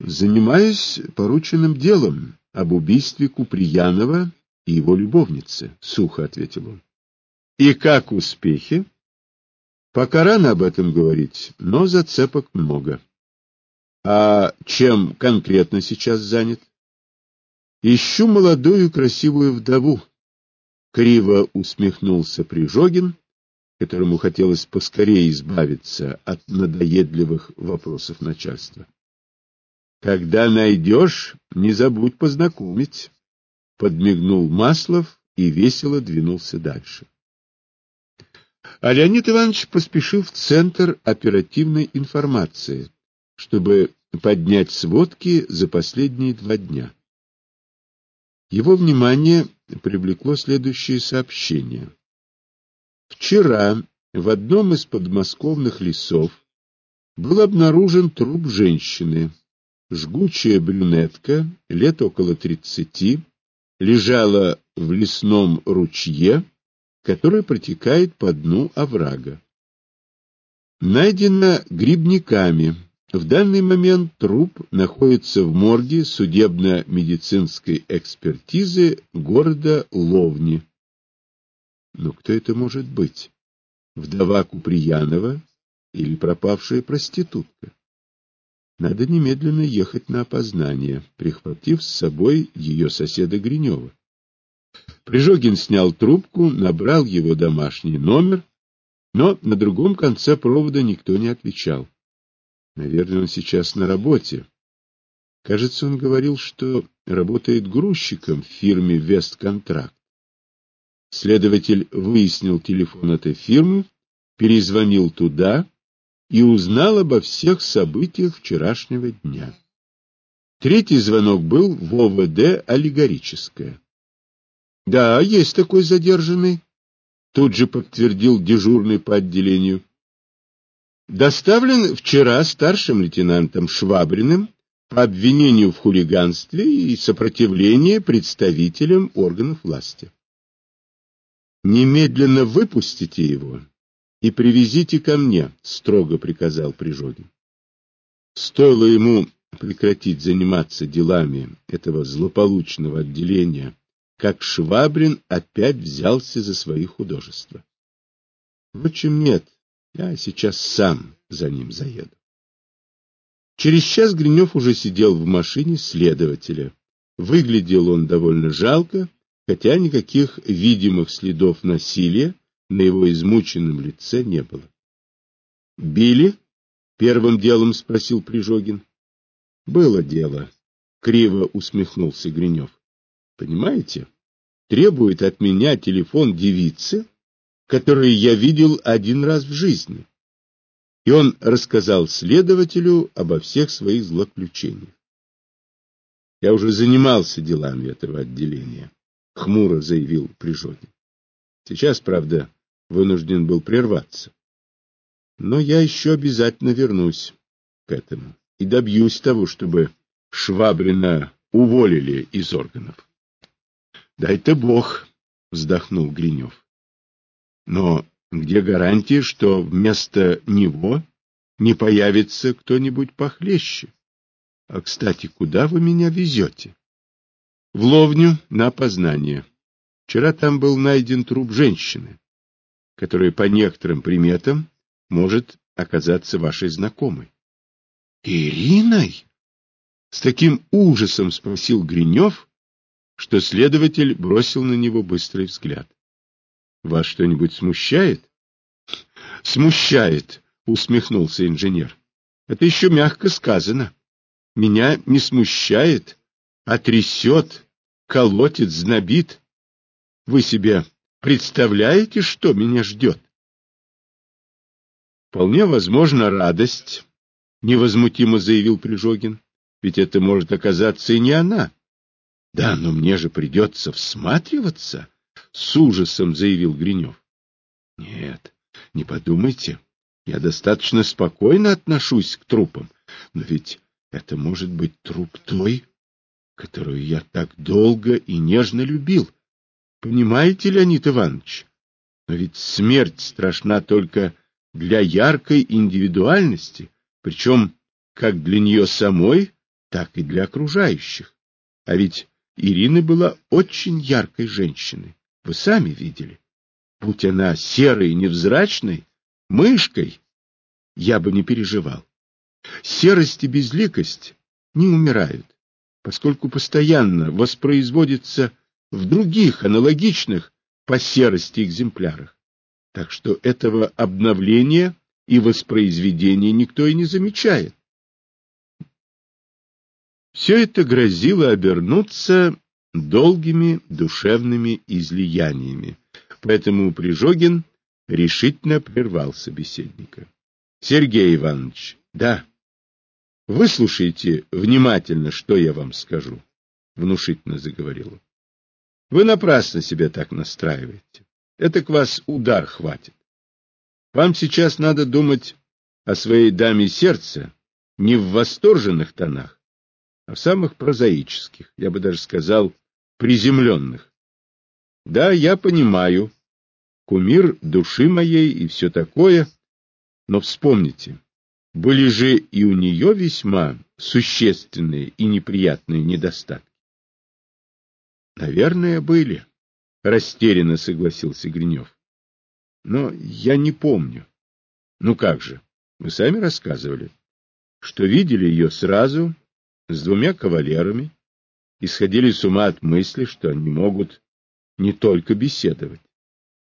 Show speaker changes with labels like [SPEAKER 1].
[SPEAKER 1] Занимаюсь порученным делом об убийстве Куприянова и его любовницы, — сухо ответил он. — И как успехи? — Пока рано об этом говорить, но зацепок много. — А чем конкретно сейчас занят? — Ищу молодую красивую вдову. Криво усмехнулся Прижогин, которому хотелось поскорее избавиться от надоедливых вопросов начальства. — Когда найдешь, не забудь познакомить. Подмигнул Маслов и весело двинулся дальше. А Леонид Иванович поспешил в Центр оперативной информации, чтобы поднять сводки за последние два дня. Его внимание привлекло следующее сообщение. Вчера в одном из подмосковных лесов был обнаружен труп женщины. Жгучая брюнетка, лет около тридцати, лежала в лесном ручье, который протекает по дну оврага. Найдено грибниками. В данный момент труп находится в морге судебно-медицинской экспертизы города Ловни. Но кто это может быть? Вдова Куприянова или пропавшая проститутка? Надо немедленно ехать на опознание, прихватив с собой ее соседа Гринева. Прижогин снял трубку, набрал его домашний номер, но на другом конце провода никто не отвечал. Наверное, он сейчас на работе. Кажется, он говорил, что работает грузчиком в фирме «Вестконтракт». Следователь выяснил телефон этой фирмы, перезвонил туда и узнал обо всех событиях вчерашнего дня. Третий звонок был в ОВД «Аллегорическое». — Да, есть такой задержанный, — тут же подтвердил дежурный по отделению. Доставлен вчера старшим лейтенантом Швабриным по обвинению в хулиганстве и сопротивлении представителям органов власти. Немедленно выпустите его и привезите ко мне, строго приказал Прижогин. Стоило ему прекратить заниматься делами этого злополучного отделения как Швабрин опять взялся за свои художества. Впрочем, нет, я сейчас сам за ним заеду. Через час Гринев уже сидел в машине следователя. Выглядел он довольно жалко, хотя никаких видимых следов насилия на его измученном лице не было. — Били? — первым делом спросил Прижогин. — Было дело, — криво усмехнулся Гринев. Понимаете, требует от меня телефон девицы, который я видел один раз в жизни. И он рассказал следователю обо всех своих злоключениях. Я уже занимался делами этого отделения, хмуро заявил Прижогин. Сейчас, правда, вынужден был прерваться. Но я еще обязательно вернусь к этому и добьюсь того, чтобы Швабрина уволили из органов. Дай-то Бог, вздохнул Гринев. Но где гарантия, что вместо него не появится кто-нибудь похлеще? А, кстати, куда вы меня везете? В Ловню на опознание. Вчера там был найден труп женщины, которая по некоторым приметам может оказаться вашей знакомой. Ириной? С таким ужасом спросил Гринев, что следователь бросил на него быстрый взгляд. — Вас что-нибудь смущает? — Смущает, — усмехнулся инженер. — Это еще мягко сказано. Меня не смущает, а трясет, колотит, знобит. Вы себе представляете, что меня ждет? — Вполне возможно, радость, — невозмутимо заявил Прижогин. — Ведь это может оказаться и не она. — Да, но мне же придется всматриваться, — с ужасом заявил Гринев. — Нет, не подумайте, я достаточно спокойно отношусь к трупам, но ведь это может быть труп той, которую я так долго и нежно любил. Понимаете, Леонид Иванович? Но ведь смерть страшна только для яркой индивидуальности, причем как для нее самой, так и для окружающих. А ведь Ирина была очень яркой женщиной. Вы сами видели. Будь она серой и невзрачной, мышкой, я бы не переживал. Серость и безликость не умирают, поскольку постоянно воспроизводятся в других аналогичных по серости экземплярах. Так что этого обновления и воспроизведения никто и не замечает. Все это грозило обернуться долгими душевными излияниями, поэтому Прижогин решительно прервал собеседника. — Сергей Иванович, да, выслушайте внимательно, что я вам скажу, — внушительно заговорил он. — Вы напрасно себя так настраиваете. Это к вас удар хватит. Вам сейчас надо думать о своей даме сердца не в восторженных тонах, а в самых прозаических, я бы даже сказал, приземленных. Да, я понимаю, кумир души моей и все такое, но вспомните, были же и у нее весьма существенные и неприятные недостатки. Наверное, были, растерянно согласился Гринев. Но я не помню. Ну как же, вы сами рассказывали, что видели ее сразу с двумя кавалерами и сходили с ума от мысли, что они могут не только беседовать,